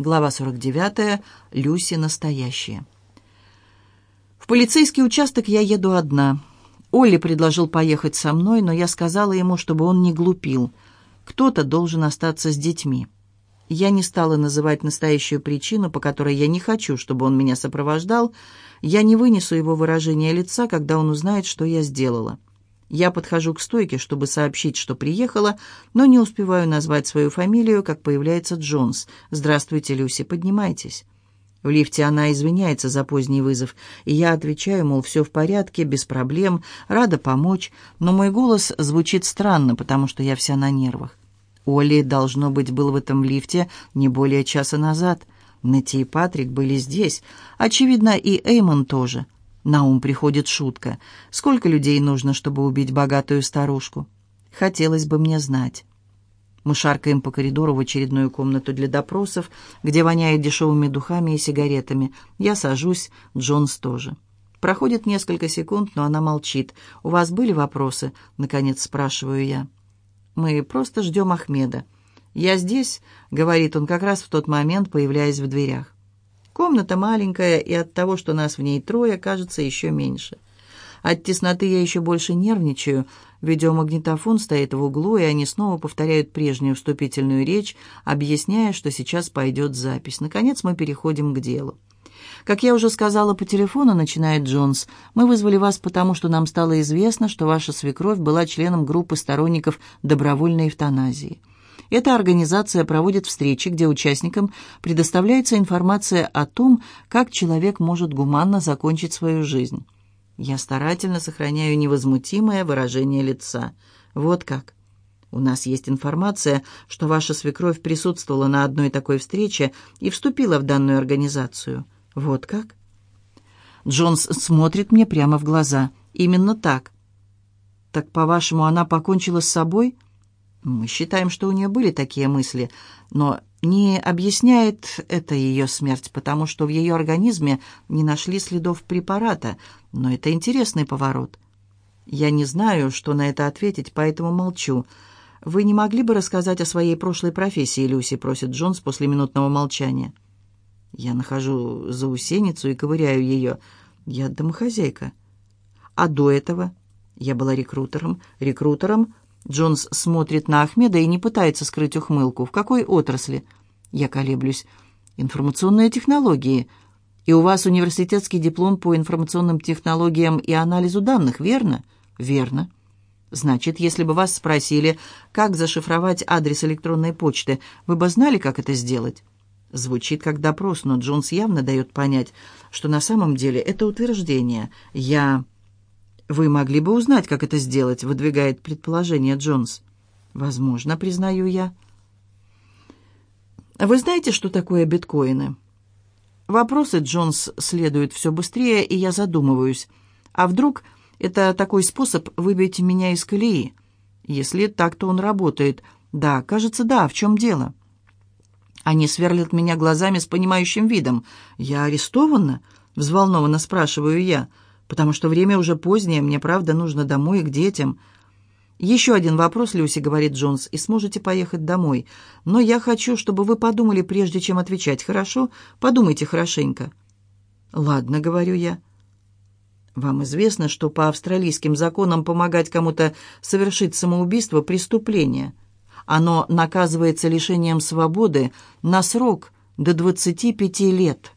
Глава 49. Люси настоящая. В полицейский участок я еду одна. Олли предложил поехать со мной, но я сказала ему, чтобы он не глупил. Кто-то должен остаться с детьми. Я не стала называть настоящую причину, по которой я не хочу, чтобы он меня сопровождал. Я не вынесу его выражение лица, когда он узнает, что я сделала. Я подхожу к стойке, чтобы сообщить, что приехала, но не успеваю назвать свою фамилию, как появляется Джонс. «Здравствуйте, Люси, поднимайтесь». В лифте она извиняется за поздний вызов, и я отвечаю, мол, все в порядке, без проблем, рада помочь, но мой голос звучит странно, потому что я вся на нервах. Оли, должно быть, был в этом лифте не более часа назад. Нэти и Патрик были здесь. Очевидно, и Эймон тоже. На ум приходит шутка. Сколько людей нужно, чтобы убить богатую старушку? Хотелось бы мне знать. Мы шаркаем по коридору в очередную комнату для допросов, где воняет дешевыми духами и сигаретами. Я сажусь, Джонс тоже. Проходит несколько секунд, но она молчит. «У вас были вопросы?» — наконец спрашиваю я. «Мы просто ждем Ахмеда. Я здесь», — говорит он как раз в тот момент, появляясь в дверях. Комната маленькая, и от того, что нас в ней трое, кажется еще меньше. От тесноты я еще больше нервничаю. Видеомагнитофон стоит в углу, и они снова повторяют прежнюю вступительную речь, объясняя, что сейчас пойдет запись. Наконец мы переходим к делу. «Как я уже сказала по телефону, — начинает Джонс, — мы вызвали вас потому, что нам стало известно, что ваша свекровь была членом группы сторонников добровольной эвтаназии. Эта организация проводит встречи, где участникам предоставляется информация о том, как человек может гуманно закончить свою жизнь. Я старательно сохраняю невозмутимое выражение лица. Вот как. У нас есть информация, что ваша свекровь присутствовала на одной такой встрече и вступила в данную организацию. Вот как? Джонс смотрит мне прямо в глаза. Именно так. Так, по-вашему, она покончила с собой? — мы считаем, что у нее были такие мысли, но не объясняет это ее смерть, потому что в ее организме не нашли следов препарата. Но это интересный поворот. Я не знаю, что на это ответить, поэтому молчу. «Вы не могли бы рассказать о своей прошлой профессии, Люси?» — просит Джонс после минутного молчания. Я нахожу заусеницу и ковыряю ее. Я домохозяйка. А до этого я была рекрутером, рекрутером — Джонс смотрит на Ахмеда и не пытается скрыть ухмылку. В какой отрасли? Я колеблюсь. Информационные технологии. И у вас университетский диплом по информационным технологиям и анализу данных, верно? Верно. Значит, если бы вас спросили, как зашифровать адрес электронной почты, вы бы знали, как это сделать? Звучит как допрос, но Джонс явно дает понять, что на самом деле это утверждение. Я вы могли бы узнать, как это сделать, выдвигает предположение Джонс. Возможно, признаю я. Вы знаете, что такое биткоины? Вопросы Джонс следуют все быстрее, и я задумываюсь. А вдруг это такой способ выбить меня из колеи? Если так, то он работает. Да, кажется, да, в чем дело? Они сверлят меня глазами с понимающим видом. «Я арестована?» — взволнованно спрашиваю я. «Я...» потому что время уже позднее, мне правда нужно домой к детям. «Еще один вопрос, Люси», — говорит Джонс, — «и сможете поехать домой. Но я хочу, чтобы вы подумали, прежде чем отвечать, хорошо? Подумайте хорошенько». «Ладно», — говорю я. «Вам известно, что по австралийским законам помогать кому-то совершить самоубийство — преступление. Оно наказывается лишением свободы на срок до 25 лет».